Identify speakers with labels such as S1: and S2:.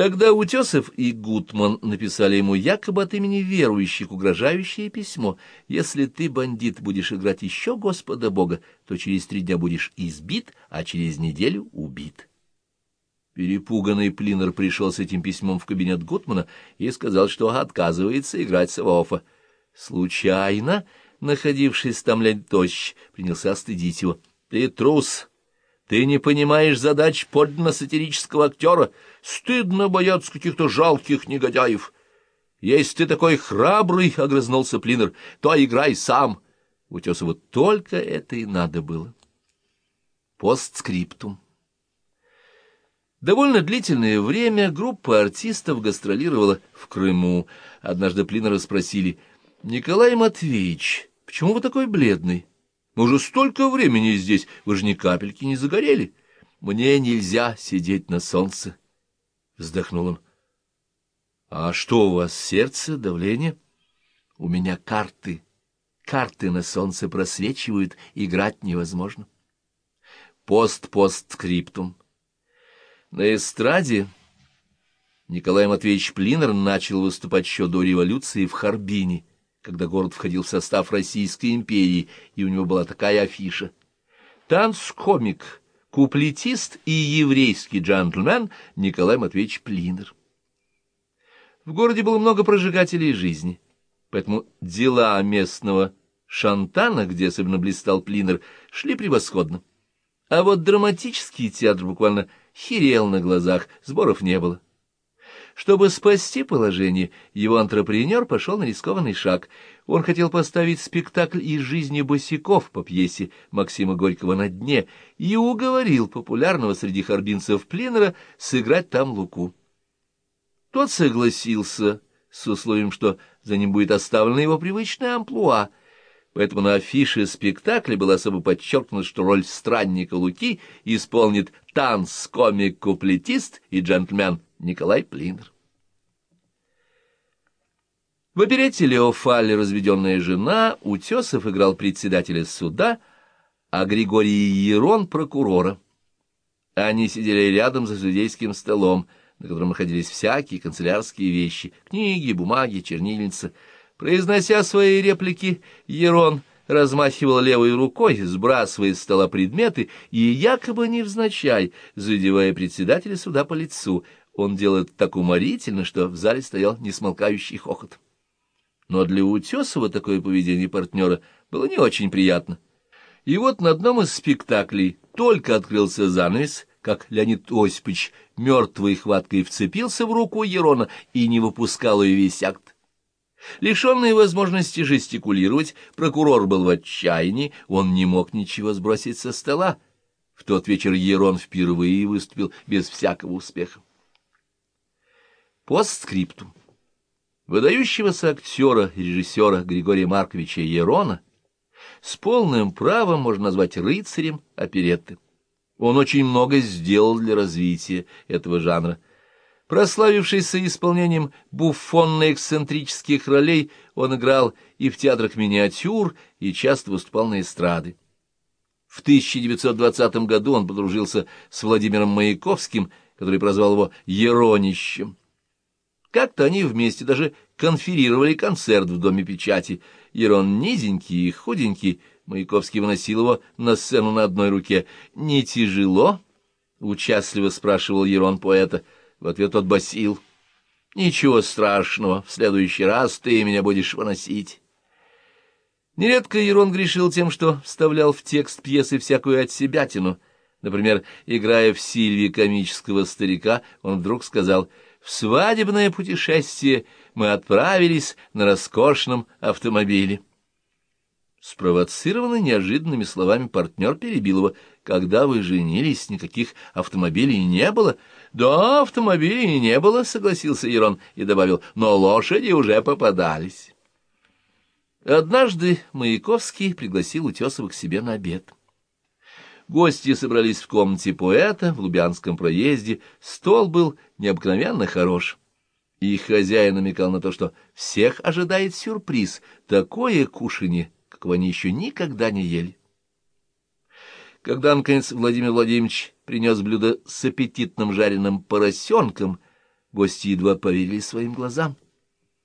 S1: Тогда Утесов и Гутман написали ему якобы от имени верующих угрожающее письмо. «Если ты, бандит, будешь играть еще Господа Бога, то через три дня будешь избит, а через неделю убит». Перепуганный Плинер пришел с этим письмом в кабинет Гутмана и сказал, что отказывается играть Саваофа. Случайно, находившись там лень тощ, принялся стыдить его. — Ты трус! Ты не понимаешь задач подлинно сатирического актера. Стыдно бояться каких-то жалких негодяев. Если ты такой храбрый, — огрызнулся Плинер, — то играй сам. Утесову только это и надо было. Постскриптум. Довольно длительное время группа артистов гастролировала в Крыму. Однажды Плинера спросили, «Николай Матвеевич, почему вы такой бледный?» Мы уже столько времени здесь, вы же ни капельки не загорели. Мне нельзя сидеть на солнце, — вздохнул он. — А что у вас, сердце, давление? — У меня карты. Карты на солнце просвечивают, играть невозможно. Пост-постскриптум. На эстраде Николай Матвеевич Плинер начал выступать еще до революции в Харбине — когда город входил в состав Российской империи, и у него была такая афиша. Танцкомик, куплетист и еврейский джентльмен Николай Матвеевич Плинер. В городе было много прожигателей жизни, поэтому дела местного Шантана, где особенно блистал Плинер, шли превосходно. А вот драматический театр буквально херел на глазах, сборов не было. Чтобы спасти положение, его антрепренер пошел на рискованный шаг. Он хотел поставить спектакль из жизни босиков по пьесе Максима Горького «На дне» и уговорил популярного среди харбинцев Плинера сыграть там Луку. Тот согласился с условием, что за ним будет оставлена его привычная амплуа, поэтому на афише спектакля было особо подчеркнуто, что роль странника Луки исполнит танц-комик-куплетист и джентльмен Николай Плинер. В оперете Леофаль «Разведенная жена» Утесов играл председателя суда, а Григорий Ерон — прокурора. Они сидели рядом за судейским столом, на котором находились всякие канцелярские вещи — книги, бумаги, чернильницы. Произнося свои реплики, Ерон размахивал левой рукой, сбрасывая с стола предметы и якобы невзначай, задевая председателя суда по лицу — он делал это так уморительно, что в зале стоял несмолкающий хохот. Но для Утесова такое поведение партнера было не очень приятно. И вот на одном из спектаклей только открылся занавес, как Леонид Осипович мертвой хваткой вцепился в руку Ерона и не выпускал ее весь акт. Лишенный возможности жестикулировать, прокурор был в отчаянии, он не мог ничего сбросить со стола. В тот вечер Ерон впервые выступил без всякого успеха. Постскриптум. Выдающегося актера и режиссера Григория Марковича Ерона с полным правом можно назвать рыцарем оперетты. Он очень много сделал для развития этого жанра. Прославившийся исполнением буфонно-эксцентрических ролей, он играл и в театрах миниатюр, и часто выступал на эстрады. В 1920 году он подружился с Владимиром Маяковским, который прозвал его «Еронищем». Как-то они вместе даже конферировали концерт в Доме печати. Ерон низенький и худенький, Маяковский выносил его на сцену на одной руке. «Не тяжело?» — участливо спрашивал Ерон поэта. В ответ тот басил. «Ничего страшного, в следующий раз ты меня будешь выносить». Нередко Ерон грешил тем, что вставлял в текст пьесы всякую отсебятину. Например, играя в Сильвии комического старика, он вдруг сказал — в свадебное путешествие мы отправились на роскошном автомобиле. Спровоцированный неожиданными словами партнер перебил его. «Когда вы женились, никаких автомобилей не было?» «Да, автомобилей не было», — согласился Ерон и добавил, «но лошади уже попадались». Однажды Маяковский пригласил Утесова к себе на обед. Гости собрались в комнате поэта в Лубянском проезде, стол был необыкновенно хорош. И хозяин намекал на то, что всех ожидает сюрприз, такое кушанье, какого они еще никогда не ели. Когда, наконец, Владимир Владимирович принес блюдо с аппетитным жареным поросенком, Гости едва поверили своим глазам.